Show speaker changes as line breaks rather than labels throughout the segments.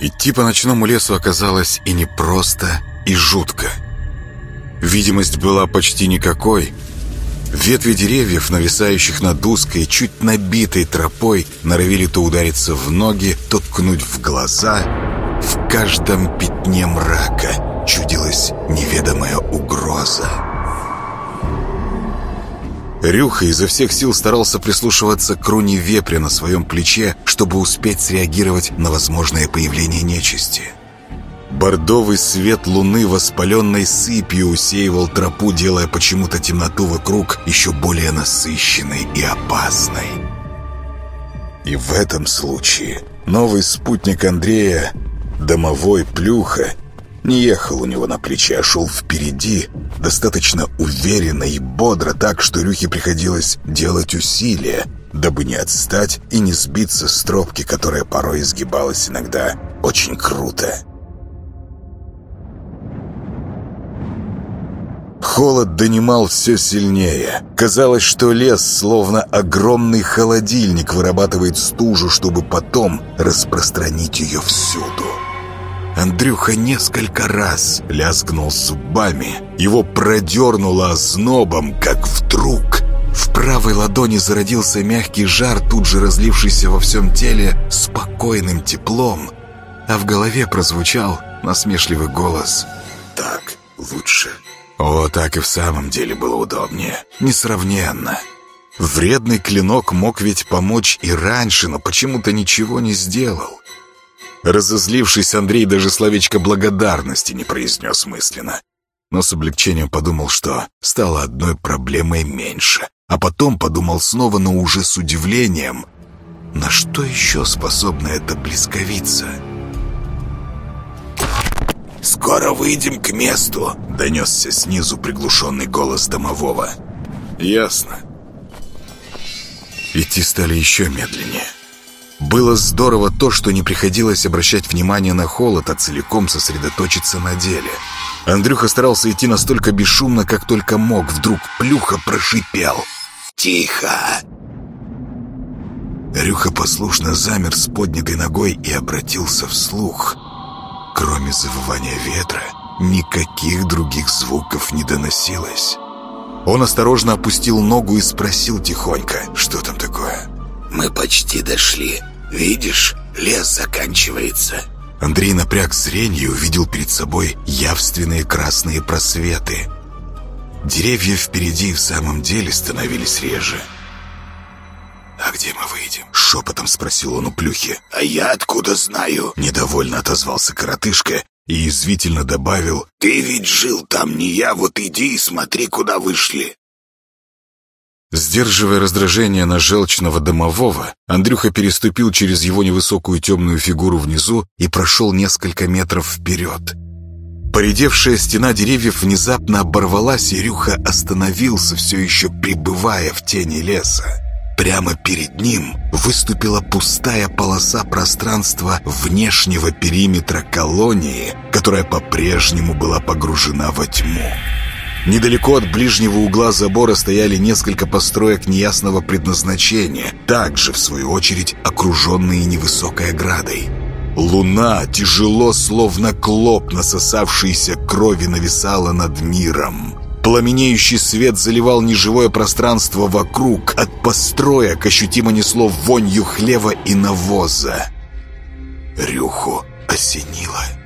Идти по ночному лесу оказалось и непросто, и жутко. Видимость была почти никакой. Ветви деревьев, нависающих над узкой, чуть набитой тропой, норовили то удариться в ноги, то ткнуть в глаза. В каждом пятне мрака чудилась неведомая угроза. Рюха изо всех сил старался прислушиваться к руне вепря на своем плече, чтобы успеть среагировать на возможное появление нечисти. Бордовый свет луны воспаленной сыпью усеивал тропу, делая почему-то темноту вокруг еще более насыщенной и опасной. И в этом случае новый спутник Андрея, домовой Плюха, не ехал у него на плече, а шел впереди, достаточно уверенно и бодро, так что Рюхе приходилось делать усилия, дабы не отстать и не сбиться с тропки, которая порой изгибалась иногда очень круто. Холод донимал все сильнее. Казалось, что лес, словно огромный холодильник, вырабатывает стужу, чтобы потом распространить ее всюду. Андрюха несколько раз лязгнул зубами. Его продернуло ознобом, как вдруг... В правой ладони зародился мягкий жар, тут же разлившийся во всем теле спокойным теплом, а в голове прозвучал насмешливый голос «Так лучше». О, так и в самом деле было удобнее. Несравненно. Вредный клинок мог ведь помочь и раньше, но почему-то ничего не сделал. Разозлившись, Андрей даже словечко благодарности не произнес мысленно. Но с облегчением подумал, что стало одной проблемой меньше. А потом подумал снова, но уже с удивлением. На что еще способна эта близковица? «Скоро выйдем к месту», — донесся снизу приглушенный голос домового. «Ясно». Идти стали еще медленнее. Было здорово то, что не приходилось обращать внимание на холод, а целиком сосредоточиться на деле. Андрюха старался идти настолько бесшумно, как только мог. Вдруг Плюха прошипел. «Тихо!» Рюха послушно замер с поднятой ногой и обратился вслух. Кроме завывания ветра, никаких других звуков не доносилось. Он осторожно опустил ногу и спросил тихонько, что там такое. «Мы почти дошли. Видишь, лес заканчивается». Андрей напряг зрение и увидел перед собой явственные красные просветы. Деревья впереди в самом деле становились реже. «А где мы выйдем?» — шепотом спросил он у Плюхи. «А я откуда знаю?» — недовольно отозвался коротышка и извительно добавил. «Ты ведь жил там, не я, вот иди и смотри, куда вышли». Сдерживая раздражение на желчного домового, Андрюха переступил через его невысокую темную фигуру внизу и прошел несколько метров вперед. Поредевшая стена деревьев внезапно оборвалась, и Рюха остановился, все еще пребывая в тени леса. Прямо перед ним выступила пустая полоса пространства внешнего периметра колонии, которая по-прежнему была погружена во тьму. Недалеко от ближнего угла забора стояли несколько построек неясного предназначения, также, в свою очередь, окруженные невысокой оградой. Луна, тяжело, словно клоп насосавшейся крови, нависала над миром. Пламенеющий свет заливал неживое пространство вокруг. От построек ощутимо несло вонью хлева и навоза. Рюху осенило.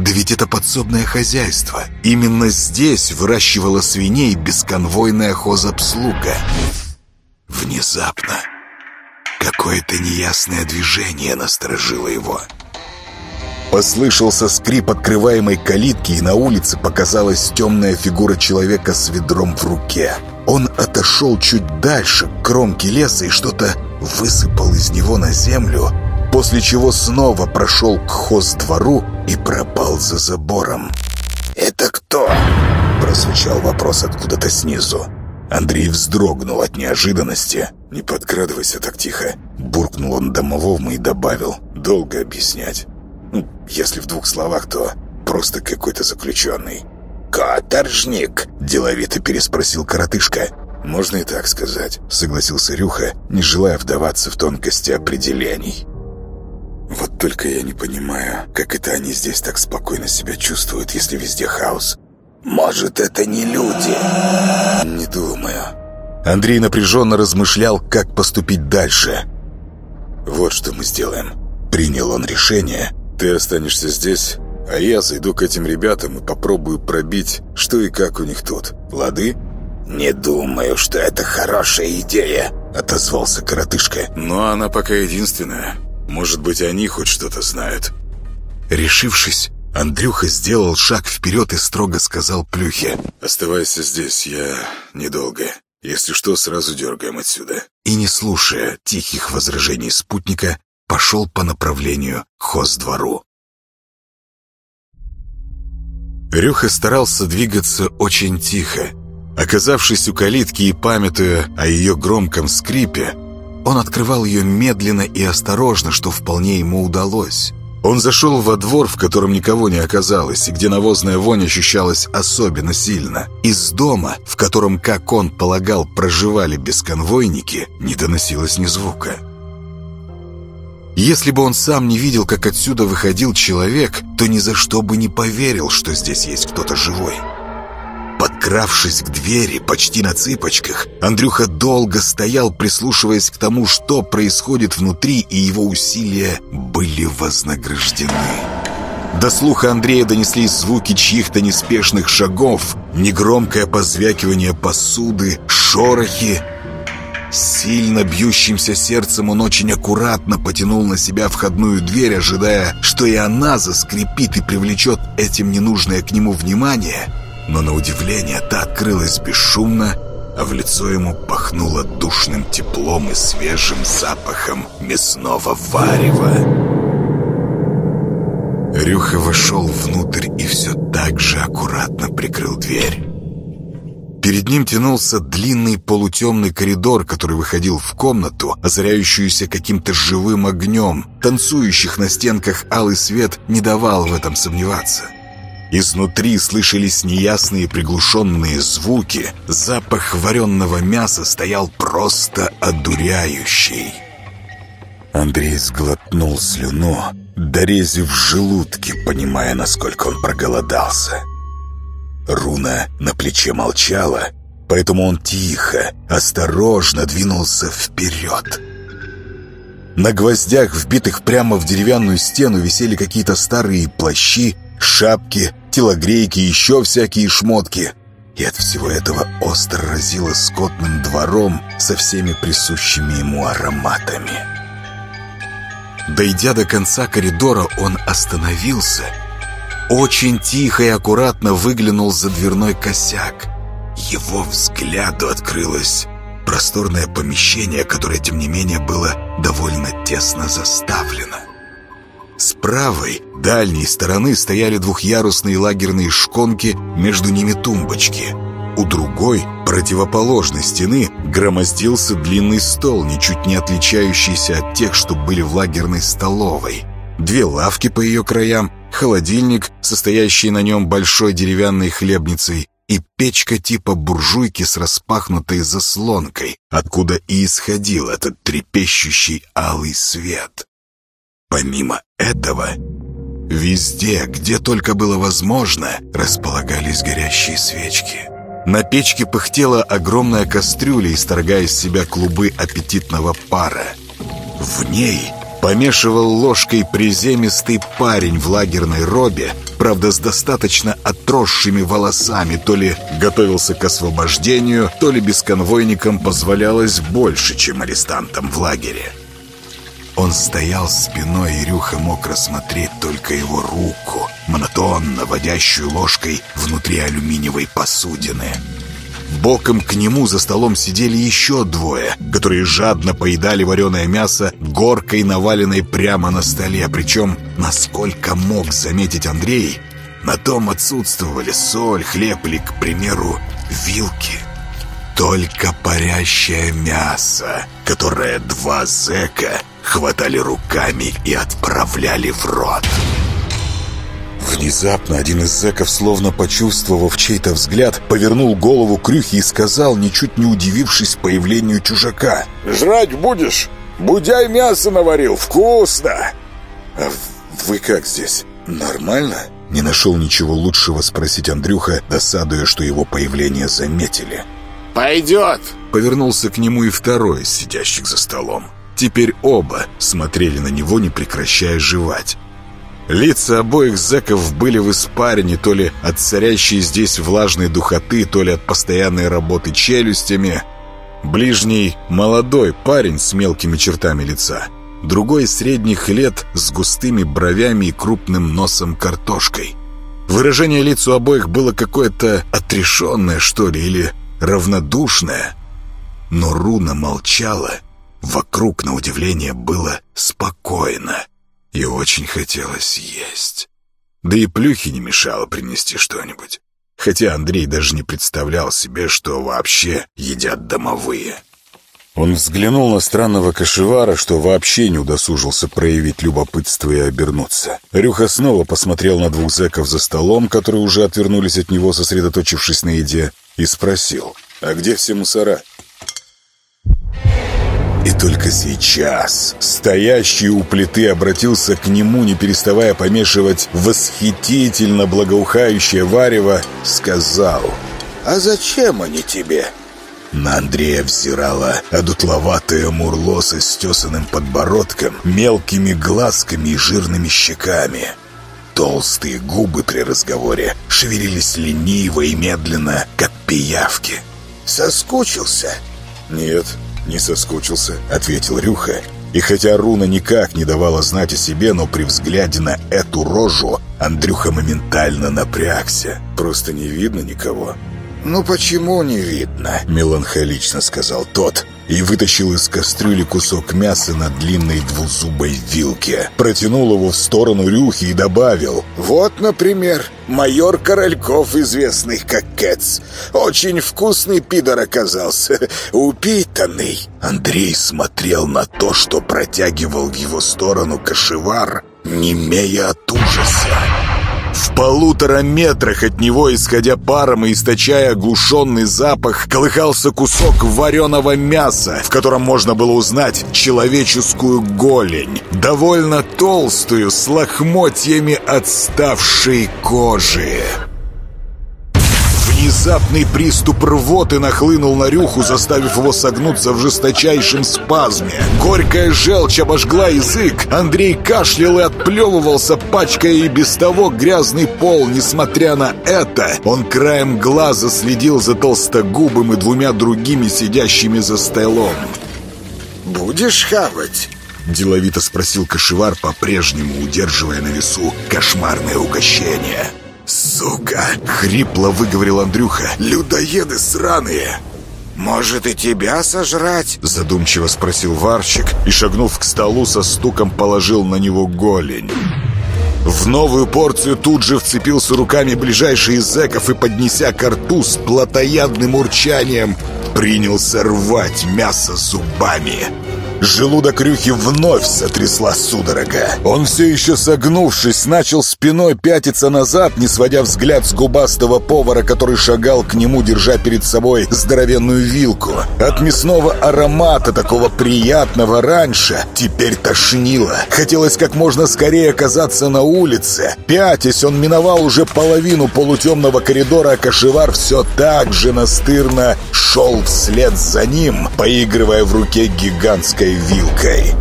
Да ведь это подсобное хозяйство. Именно здесь выращивала свиней бесконвойная хозобслуга. Внезапно какое-то неясное движение насторожило его. Послышался скрип открываемой калитки, и на улице показалась темная фигура человека с ведром в руке. Он отошел чуть дальше, к кромке леса, и что-то высыпал из него на землю, после чего снова прошел к хоздвору и пропал за забором. «Это кто?» – прозвучал вопрос откуда-то снизу. Андрей вздрогнул от неожиданности. «Не подкрадывайся так тихо», – буркнул он домовому и добавил. «Долго объяснять». Ну, если в двух словах, то просто какой-то заключенный. «Каторжник?» – деловито переспросил коротышка. «Можно и так сказать», – согласился Рюха, не желая вдаваться в тонкости определений. Вот Только я не понимаю, как это они здесь так спокойно себя чувствуют, если везде хаос. Может, это не люди? Не думаю. Андрей напряженно размышлял, как поступить дальше. Вот что мы сделаем. Принял он решение. Ты останешься здесь, а я зайду к этим ребятам и попробую пробить, что и как у них тут. Лады? «Не думаю, что это хорошая идея», — отозвался коротышка. «Но она пока единственная. Может быть, они хоть что-то знают». Решившись, Андрюха сделал шаг вперед и строго сказал Плюхе. «Оставайся здесь, я недолго. Если что, сразу дергаем отсюда». И не слушая тихих возражений спутника, пошел по направлению к хоздвору. Рюха старался двигаться очень тихо, Оказавшись у калитки и памятуя о ее громком скрипе, он открывал ее медленно и осторожно, что вполне ему удалось. Он зашел во двор, в котором никого не оказалось, и где навозная вонь ощущалась особенно сильно. Из дома, в котором, как он полагал, проживали бесконвойники, не доносилось ни звука. Если бы он сам не видел, как отсюда выходил человек, то ни за что бы не поверил, что здесь есть кто-то живой. Подкравшись к двери почти на цыпочках, Андрюха долго стоял, прислушиваясь к тому, что происходит внутри, и его усилия были вознаграждены. До слуха Андрея донеслись звуки чьих-то неспешных шагов, негромкое позвякивание посуды, шорохи. Сильно бьющимся сердцем он очень аккуратно потянул на себя входную дверь, ожидая, что и она заскрипит и привлечет этим ненужное к нему внимание — но на удивление та открылась бесшумно, а в лицо ему пахнуло душным теплом и свежим запахом мясного варева. Рюха вошел внутрь и все так же аккуратно прикрыл дверь. Перед ним тянулся длинный полутемный коридор, который выходил в комнату, озаряющуюся каким-то живым огнем. Танцующих на стенках алый свет не давал в этом сомневаться. Изнутри слышались неясные приглушенные звуки. Запах вареного мяса стоял просто одуряющий. Андрей сглотнул слюну, дорезив в желудке, понимая, насколько он проголодался. Руна на плече молчала, поэтому он тихо, осторожно двинулся вперед. На гвоздях, вбитых прямо в деревянную стену, висели какие-то старые плащи, шапки, телогрейки, еще всякие шмотки. И от всего этого остро разило скотным двором со всеми присущими ему ароматами. Дойдя до конца коридора, он остановился. Очень тихо и аккуратно выглянул за дверной косяк. Его взгляду открылось просторное помещение, которое, тем не менее, было довольно тесно заставлено. С правой, дальней стороны стояли двухъярусные лагерные шконки, между ними тумбочки. У другой, противоположной стены, громоздился длинный стол, ничуть не отличающийся от тех, что были в лагерной столовой. Две лавки по ее краям, холодильник, состоящий на нем большой деревянной хлебницей, и печка типа буржуйки с распахнутой заслонкой, откуда и исходил этот трепещущий алый свет. Помимо этого, везде, где только было возможно, располагались горящие свечки. На печке пыхтела огромная кастрюля, исторгая из себя клубы аппетитного пара. В ней помешивал ложкой приземистый парень в лагерной робе, правда, с достаточно отросшими волосами, то ли готовился к освобождению, то ли бесконвойникам позволялось больше, чем арестантам в лагере. Он стоял спиной, и Рюха мог рассмотреть только его руку, монотонно водящую ложкой внутри алюминиевой посудины. Боком к нему за столом сидели еще двое, которые жадно поедали вареное мясо горкой, наваленной прямо на столе. Причем, насколько мог заметить Андрей, на том отсутствовали соль, хлеб или, к примеру, вилки. Только парящее мясо, которое два зэка хватали руками и отправляли в рот. Внезапно один из зэков, словно почувствовав чей-то взгляд, повернул голову к Рюхе и сказал, ничуть не удивившись появлению чужака.
«Жрать будешь? Будяй мясо наварил, вкусно!»
«А вы как здесь? Нормально?» Не нашел ничего лучшего спросить Андрюха, досадуя, что его появление заметили.
«Пойдет!»
Повернулся к нему и второй из сидящих за столом. Теперь оба смотрели на него, не прекращая жевать. Лица обоих зэков были в испарине, то ли от царящей здесь влажной духоты, то ли от постоянной работы челюстями. Ближний — молодой парень с мелкими чертами лица — другой средних лет с густыми бровями и крупным носом картошкой. Выражение лиц у обоих было какое-то отрешенное, что ли, или равнодушное. Но Руна молчала. Вокруг, на удивление, было спокойно. И очень хотелось есть. Да и плюхи не мешало принести что-нибудь. Хотя Андрей даже не представлял себе, что вообще едят домовые. Он взглянул на странного кошевара, что вообще не удосужился проявить любопытство и обернуться. Рюха снова посмотрел на двух зэков за столом, которые уже отвернулись от него, сосредоточившись на еде, и спросил, «А где все мусора?» И только сейчас стоящий у плиты обратился к нему, не переставая помешивать восхитительно благоухающее варево, сказал, «А зачем они тебе?» На Андрея взирала одутловатая мурло со стесанным подбородком, мелкими глазками и жирными щеками. Толстые губы при разговоре шевелились лениво и медленно, как пиявки. «Соскучился?» «Нет, не соскучился», — ответил Рюха. И хотя руна никак не давала знать о себе, но при взгляде на эту рожу Андрюха моментально напрягся. «Просто не видно никого». «Ну почему не видно?» — меланхолично сказал тот и вытащил из кастрюли кусок мяса на длинной двузубой вилке. Протянул его в сторону Рюхи и добавил «Вот, например, майор Корольков, известный как Кэтс. Очень вкусный пидор оказался, упитанный». Андрей смотрел на то, что протягивал в его сторону кошевар, немея от ужаса. В полутора метрах от него, исходя паром и источая оглушенный запах, колыхался кусок вареного мяса, в котором можно было узнать человеческую голень, довольно толстую, с лохмотьями отставшей кожи. Внезапный приступ рвоты нахлынул на Рюху, заставив его согнуться в жесточайшем спазме. Горькая желчь обожгла язык. Андрей кашлял и отплевывался, пачкая и без того грязный пол. Несмотря на это, он краем глаза следил за толстогубым и двумя другими сидящими за столом. «Будешь хавать?» Деловито спросил кошевар, по-прежнему удерживая на весу кошмарное угощение. «Сука!» — хрипло выговорил Андрюха. «Людоеды сраные!» «Может, и тебя сожрать?» Задумчиво спросил Варчик и, шагнув к столу, со стуком положил на него голень. В новую порцию тут же вцепился руками ближайший из зэков и, поднеся ко рту с плотоядным урчанием, принялся рвать мясо зубами. Желудок Рюхи вновь сотрясла судорога. Он все еще согнувшись, начал спиной пятиться назад, не сводя взгляд с губастого повара, который шагал к нему, держа перед собой здоровенную вилку. От мясного аромата, такого приятного раньше, теперь тошнило. Хотелось как можно скорее оказаться на улице. Пятясь, он миновал уже половину полутемного коридора, а кошевар все так же настырно шел вслед за ним, поигрывая в руке гигантской вилкой.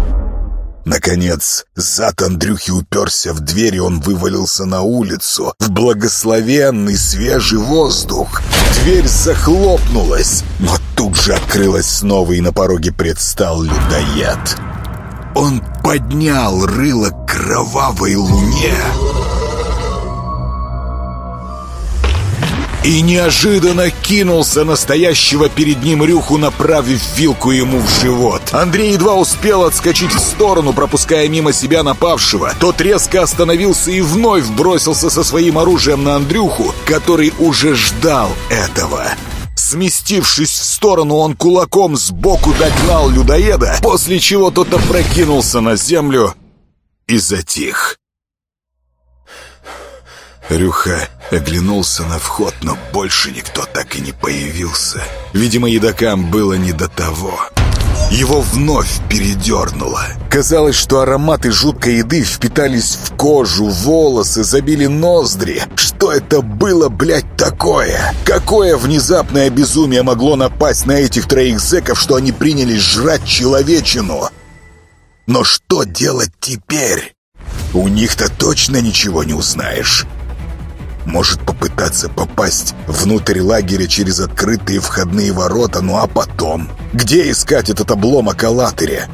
Наконец, зад Андрюхи уперся в дверь, и он вывалился на улицу, в благословенный свежий воздух. Дверь захлопнулась, но тут же открылась снова, и на пороге предстал людоед. Он поднял рыло к кровавой луне и неожиданно кинулся настоящего перед ним Рюху, направив вилку ему в живот. Андрей едва успел отскочить в сторону, пропуская мимо себя напавшего. Тот резко остановился и вновь бросился со своим оружием на Андрюху, который уже ждал этого. Сместившись в сторону, он кулаком сбоку догнал людоеда, после чего тот опрокинулся на землю и затих. Рюха оглянулся на вход, но больше никто так и не появился. Видимо, едокам было не до того. Его вновь передернуло. Казалось, что ароматы жуткой еды впитались в кожу, волосы, забили ноздри. Что это было, блядь, такое? Какое внезапное безумие могло напасть на этих троих зэков, что они принялись жрать человечину? Но что делать теперь? У них-то точно ничего не узнаешь. Может попытаться попасть внутрь лагеря через открытые входные ворота, ну а потом? Где искать этот обломок Аллатыря?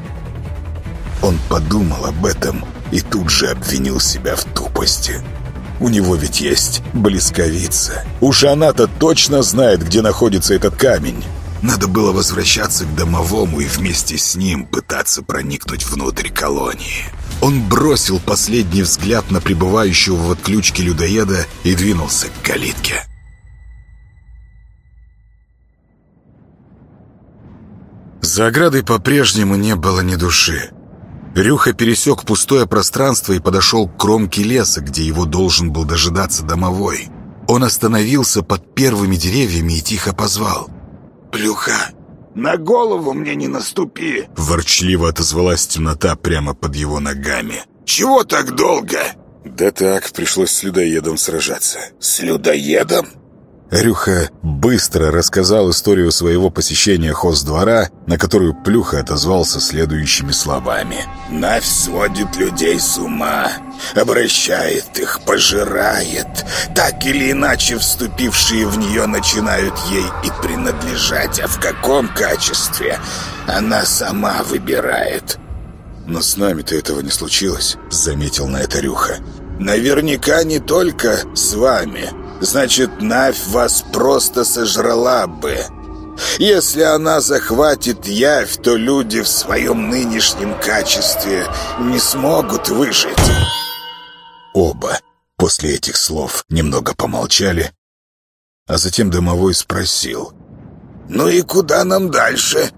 Он подумал об этом и тут же обвинил себя в тупости. У него ведь есть блесковица. Уж она-то точно знает, где находится этот камень. Надо было возвращаться к домовому и вместе с ним пытаться проникнуть внутрь колонии. Он бросил последний взгляд на пребывающего в отключке людоеда и двинулся к калитке. За оградой по-прежнему не было ни души. Рюха пересек пустое пространство и подошел к кромке леса, где его должен был дожидаться домовой. Он остановился под первыми деревьями и тихо позвал. «Плюха!» «На голову мне не наступи!» Ворчливо отозвалась темнота прямо под его ногами. «Чего так долго?» «Да так, пришлось с людоедом сражаться». «С людоедом?» Рюха быстро рассказал историю своего посещения хоздвора, на которую Плюха отозвался следующими словами. «Навь сводит людей с ума, обращает их, пожирает. Так или иначе вступившие в нее начинают ей и принадлежать, а в каком качестве она сама выбирает». «Но с нами-то этого не случилось», — заметил на это Рюха. «Наверняка не только с вами», значит, Навь вас просто сожрала бы. Если она захватит Явь, то люди в своем нынешнем качестве не смогут выжить. Оба после этих слов немного помолчали, а затем домовой спросил. «Ну и куда нам дальше?»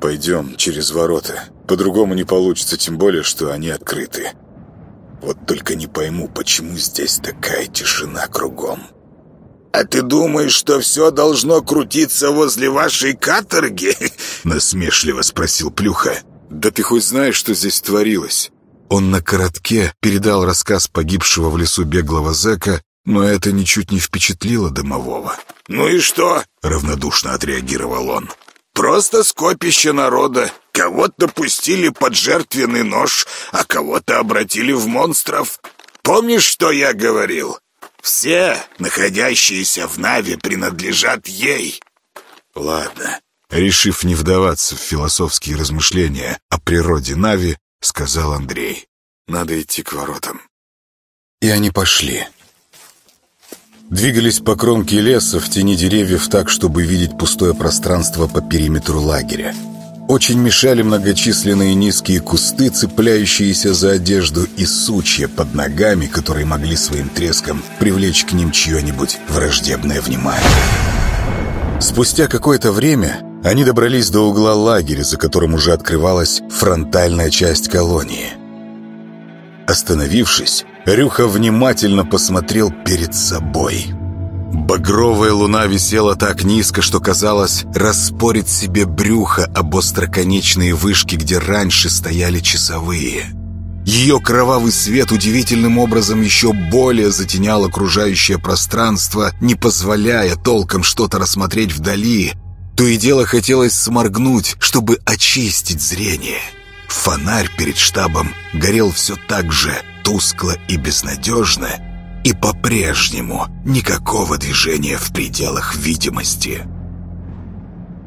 «Пойдем через ворота. По-другому не получится, тем более, что они открыты. Вот только не пойму, почему здесь такая тишина кругом». «А ты думаешь, что все должно крутиться возле вашей каторги?» Насмешливо спросил Плюха. «Да ты хоть знаешь, что здесь творилось?» Он на коротке передал рассказ погибшего в лесу беглого зэка, но это ничуть не впечатлило домового. «Ну и что?» — равнодушно отреагировал он. «Просто скопище народа. Кого-то пустили под жертвенный нож, а кого-то обратили в монстров. Помнишь, что я говорил? Все, находящиеся в Наве, принадлежат ей. Ладно. Решив не вдаваться в философские размышления о природе Нави, сказал Андрей. Надо идти к воротам. И они пошли. Двигались по кромке леса в тени деревьев так, чтобы видеть пустое пространство по периметру лагеря. Очень мешали многочисленные низкие кусты, цепляющиеся за одежду, и сучья под ногами, которые могли своим треском привлечь к ним чье-нибудь враждебное внимание. Спустя какое-то время они добрались до угла лагеря, за которым уже открывалась фронтальная часть колонии. Остановившись, Рюха внимательно посмотрел перед собой – Багровая луна висела так низко, что казалось, распорит себе брюхо об остроконечные вышки, где раньше стояли часовые. Ее кровавый свет удивительным образом еще более затенял окружающее пространство, не позволяя толком что-то рассмотреть вдали. То и дело хотелось сморгнуть, чтобы очистить зрение. Фонарь перед штабом горел все так же тускло и безнадежно, и по-прежнему никакого движения в пределах видимости.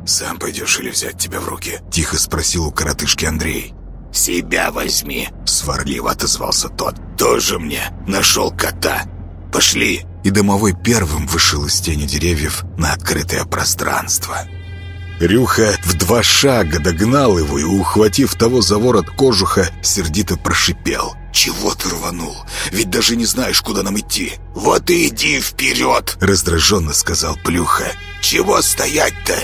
«Сам пойдешь или взять тебя в руки?» — тихо спросил у коротышки Андрей. «Себя возьми!» — сварливо отозвался тот. «Тоже мне нашел кота! Пошли!» И домовой первым вышел из тени деревьев на открытое пространство. Рюха в два шага догнал его и, ухватив того за ворот кожуха, сердито прошипел — «Чего ты рванул? Ведь даже не знаешь, куда нам идти». «Вот и иди вперед!» — раздраженно сказал Плюха. «Чего стоять-то?»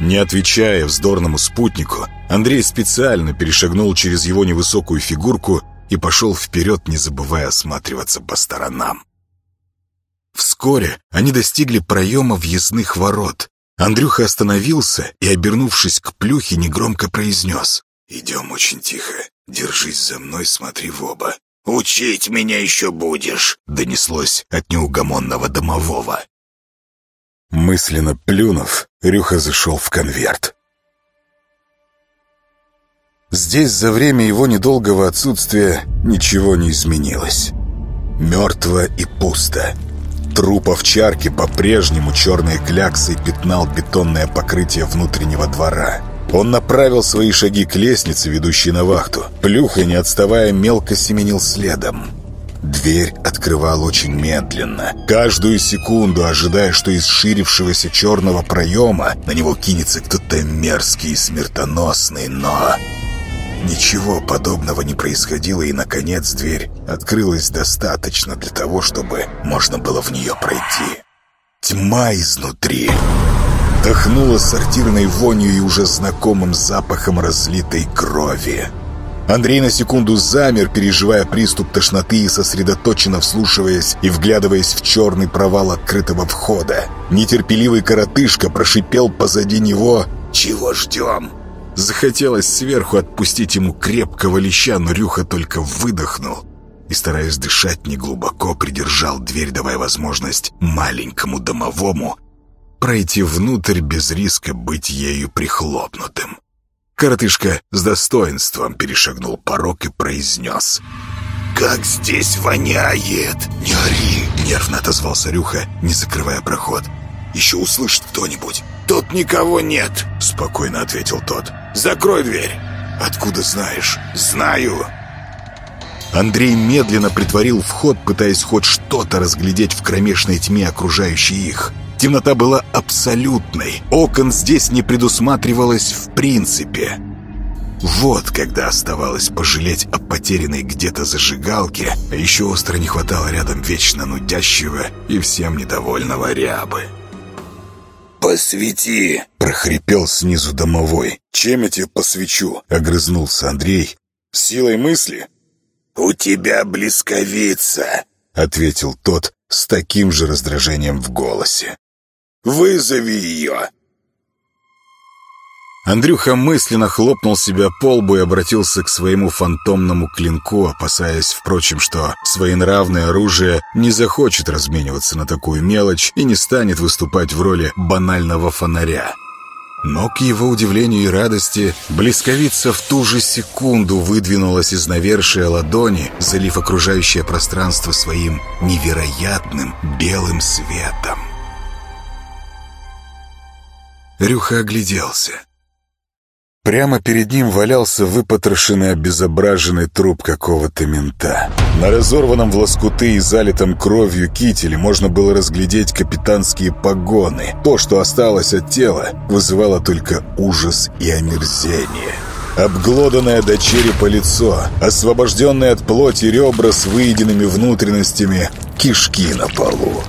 Не отвечая вздорному спутнику, Андрей специально перешагнул через его невысокую фигурку и пошел вперед, не забывая осматриваться по сторонам. Вскоре они достигли проема въездных ворот. Андрюха остановился и, обернувшись к плюхе, негромко произнес. «Идем очень тихо. Держись за мной, смотри в оба». «Учить меня еще будешь», — донеслось от неугомонного домового. Мысленно плюнув, Рюха зашел в конверт. Здесь за время его недолгого отсутствия ничего не изменилось. Мертво и пусто. Труп овчарки по-прежнему черной кляксой пятнал бетонное покрытие внутреннего двора. Он направил свои шаги к лестнице, ведущей на вахту. Плюха, не отставая, мелко семенил следом. Дверь открывал очень медленно, каждую секунду ожидая, что из ширившегося черного проема на него кинется кто-то мерзкий и смертоносный, но... Ничего подобного не происходило, и, наконец, дверь открылась достаточно для того, чтобы можно было в нее пройти. Тьма изнутри. Дохнула сортирной вонью и уже знакомым запахом разлитой крови. Андрей на секунду замер, переживая приступ тошноты и сосредоточенно вслушиваясь и вглядываясь в черный провал открытого входа. Нетерпеливый коротышка прошипел позади него «Чего ждем?» Захотелось сверху отпустить ему крепкого леща, но Рюха только выдохнул и, стараясь дышать неглубоко, придержал дверь, давая возможность маленькому домовому пройти внутрь без риска быть ею прихлопнутым. Коротышка с достоинством перешагнул порог и произнес «Как здесь воняет!» «Не ори!» — нервно отозвался Рюха, не закрывая проход. «Еще услышит кто-нибудь!» «Тут никого нет!» — спокойно ответил тот. Закрой дверь!» «Откуда знаешь?» «Знаю!» Андрей медленно притворил вход, пытаясь хоть что-то разглядеть в кромешной тьме, окружающей их. Темнота была абсолютной. Окон здесь не предусматривалось в принципе. Вот когда оставалось пожалеть о потерянной где-то зажигалке, а еще остро не хватало рядом вечно нудящего и всем недовольного рябы. «Посвети!» — прохрипел снизу домовой. «Чем я тебе посвечу?» — огрызнулся Андрей. «Силой мысли?» «У тебя блесковица!» — ответил тот с таким же раздражением в голосе. «Вызови ее!» Андрюха мысленно хлопнул себя по лбу и обратился к своему фантомному клинку, опасаясь, впрочем, что своенравное оружие не захочет размениваться на такую мелочь и не станет выступать в роли банального фонаря. Но, к его удивлению и радости, блесковица в ту же секунду выдвинулась из навершия ладони, залив окружающее пространство своим невероятным белым светом. Рюха огляделся. Прямо перед ним валялся выпотрошенный, обезображенный труп какого-то мента. На разорванном в лоскуты и залитом кровью кителе можно было разглядеть капитанские погоны. То, что осталось от тела, вызывало только ужас и омерзение. Обглоданное до черепа лицо, освобожденное от плоти ребра с выеденными внутренностями, кишки на полу.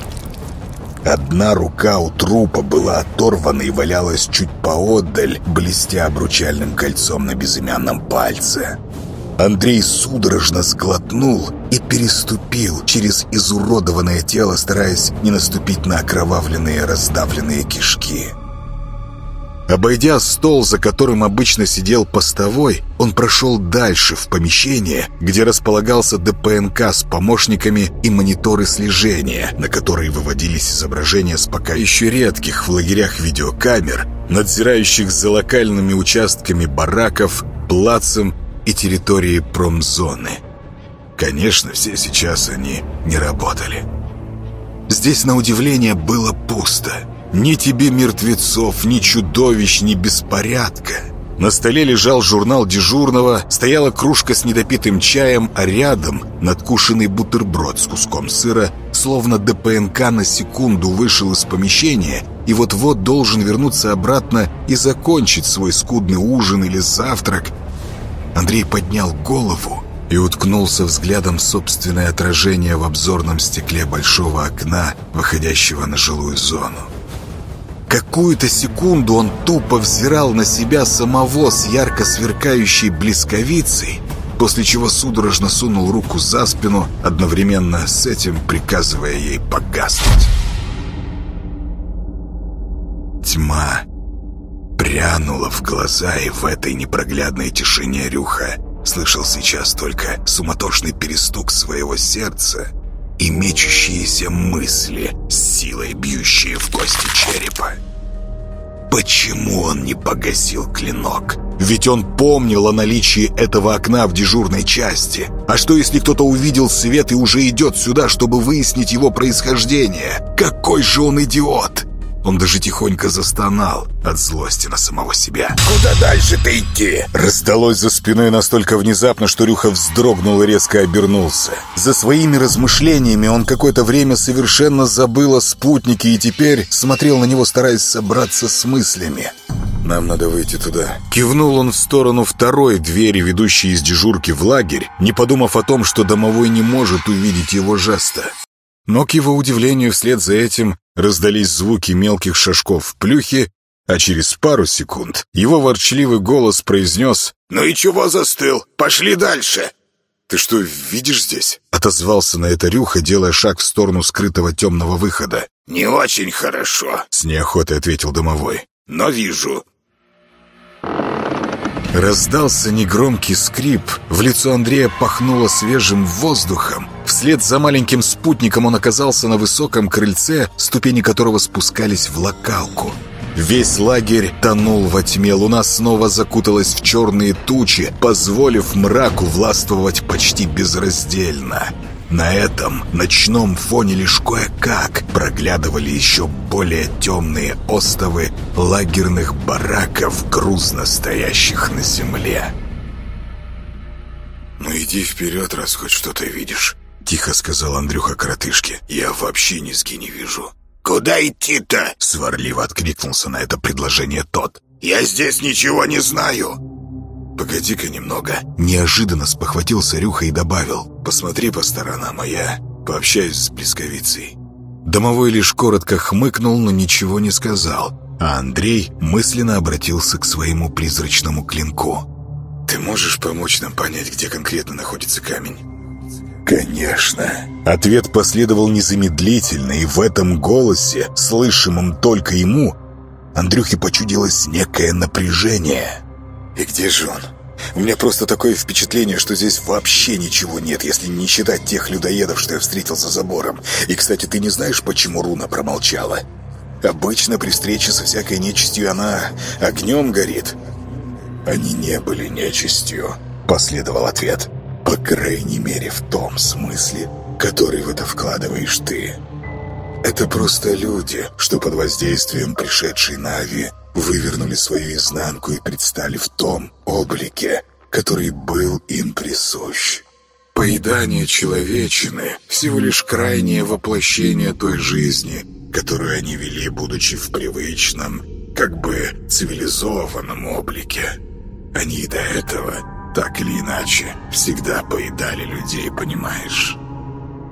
Одна рука у трупа была оторвана и валялась чуть поотдаль, блестя обручальным кольцом на безымянном пальце. Андрей судорожно сглотнул и переступил через изуродованное тело, стараясь не наступить на окровавленные раздавленные кишки. Обойдя стол, за которым обычно сидел постовой, он прошел дальше, в помещение, где располагался ДПНК с помощниками и мониторы слежения, на которые выводились изображения с пока еще редких в лагерях видеокамер, надзирающих за локальными участками бараков, плацем и территорией промзоны. Конечно, все сейчас они не работали. Здесь, на удивление, было пусто – ни тебе мертвецов, ни чудовищ, ни беспорядка. На столе лежал журнал дежурного, стояла кружка с недопитым чаем, а рядом надкушенный бутерброд с куском сыра, словно ДПНК на секунду вышел из помещения и вот-вот должен вернуться обратно и закончить свой скудный ужин или завтрак. Андрей поднял голову и уткнулся взглядом в собственное отражение в обзорном стекле большого окна, выходящего на жилую зону. Какую-то секунду он тупо взирал на себя самого с ярко сверкающей блесковицей, после чего судорожно сунул руку за спину, одновременно с этим приказывая ей погаснуть. Тьма прянула в глаза, и в этой непроглядной тишине Рюха слышал сейчас только суматошный перестук своего сердца и мечущиеся мысли, силой бьющие в кости черепа. Почему он не погасил клинок? Ведь он помнил о наличии этого окна в дежурной части. А что, если кто-то увидел свет и уже идет сюда, чтобы выяснить его происхождение? Какой же он идиот! Он даже тихонько застонал от злости на самого себя.
«Куда дальше-то идти?»
Раздалось за спиной настолько внезапно, что Рюха вздрогнул и резко обернулся. За своими размышлениями он какое-то время совершенно забыл о спутнике и теперь смотрел на него, стараясь собраться с мыслями. «Нам надо выйти туда». Кивнул он в сторону второй двери, ведущей из дежурки в лагерь, не подумав о том, что домовой не может увидеть его жеста. Но, к его удивлению, вслед за этим раздались звуки мелких шажков в плюхе, а через пару секунд его ворчливый голос произнес
«Ну и чего застыл? Пошли дальше!»
«Ты что, видишь здесь?» — отозвался на это Рюха, делая шаг в сторону скрытого темного выхода.
«Не очень хорошо», —
с неохотой ответил домовой.
«Но вижу.
Раздался негромкий скрип, в лицо Андрея пахнуло свежим воздухом. Вслед за маленьким спутником он оказался на высоком крыльце, ступени которого спускались в локалку. Весь лагерь тонул во тьме, луна снова закуталась в черные тучи, позволив мраку властвовать почти безраздельно. На этом ночном фоне лишь кое-как проглядывали еще более темные остовы лагерных бараков, грузно стоящих на земле. «Ну иди вперед, раз хоть что-то видишь», — тихо сказал Андрюха коротышке. «Я вообще низги не вижу».
«Куда идти-то?»
— сварливо откликнулся на это предложение тот.
«Я здесь ничего не знаю».
«Погоди-ка немного». Неожиданно спохватился Рюха и добавил. «Посмотри по сторонам, а я пообщаюсь с Блесковицей». Домовой лишь коротко хмыкнул, но ничего не сказал. А Андрей мысленно обратился к своему призрачному клинку. «Ты можешь помочь нам понять, где конкретно находится камень?» «Конечно». Ответ последовал незамедлительно, и в этом голосе, слышимом только ему, Андрюхе почудилось некое напряжение – «И где же он? У меня просто такое впечатление, что здесь вообще ничего нет, если не считать тех людоедов, что я встретил за забором. И, кстати, ты не знаешь, почему Руна промолчала? Обычно при встрече со всякой нечистью она огнем горит». «Они не были нечистью», — последовал ответ. «По крайней мере, в том смысле, который в это вкладываешь ты. Это просто люди, что под воздействием пришедшей Нави вывернули свою изнанку и предстали в том облике, который был им присущ. Поедание человечины – всего лишь крайнее воплощение той жизни, которую они вели, будучи в привычном, как бы цивилизованном облике. Они до этого, так или иначе, всегда поедали людей, понимаешь?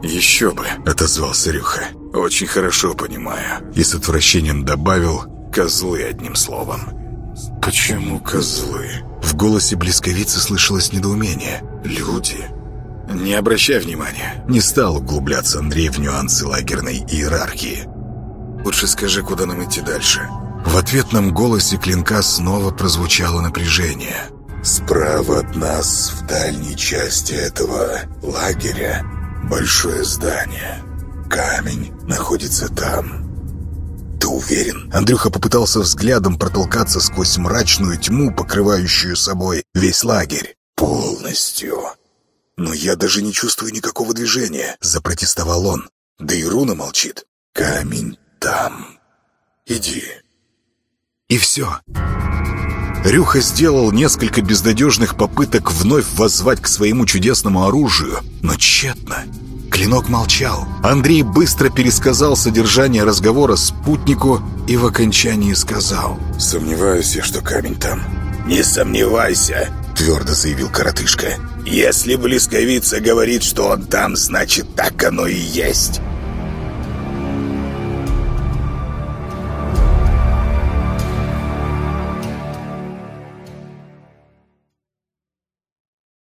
«Еще бы», — отозвался Рюха. «Очень хорошо понимаю». И с отвращением добавил Козлы, одним словом. «Почему козлы?» В голосе близковицы слышалось недоумение. «Люди?» «Не обращай внимания». Не стал углубляться Андрей в нюансы лагерной иерархии. «Лучше скажи, куда нам идти дальше». В ответном голосе клинка снова прозвучало напряжение. «Справа от нас, в дальней части этого лагеря, большое здание. Камень находится там. «Ты уверен?» Андрюха попытался взглядом протолкаться сквозь мрачную тьму, покрывающую собой весь лагерь. «Полностью. Но я даже не чувствую никакого движения», — запротестовал он. Да и руна молчит. «Камень там. Иди». И все. Рюха сделал несколько безнадежных попыток вновь воззвать к своему чудесному оружию, но тщетно. Клинок молчал. Андрей быстро пересказал содержание разговора спутнику и в окончании сказал. «Сомневаюсь я, что камень там».
«Не сомневайся», —
твердо заявил коротышка.
«Если близковица говорит, что он там, значит, так оно и есть».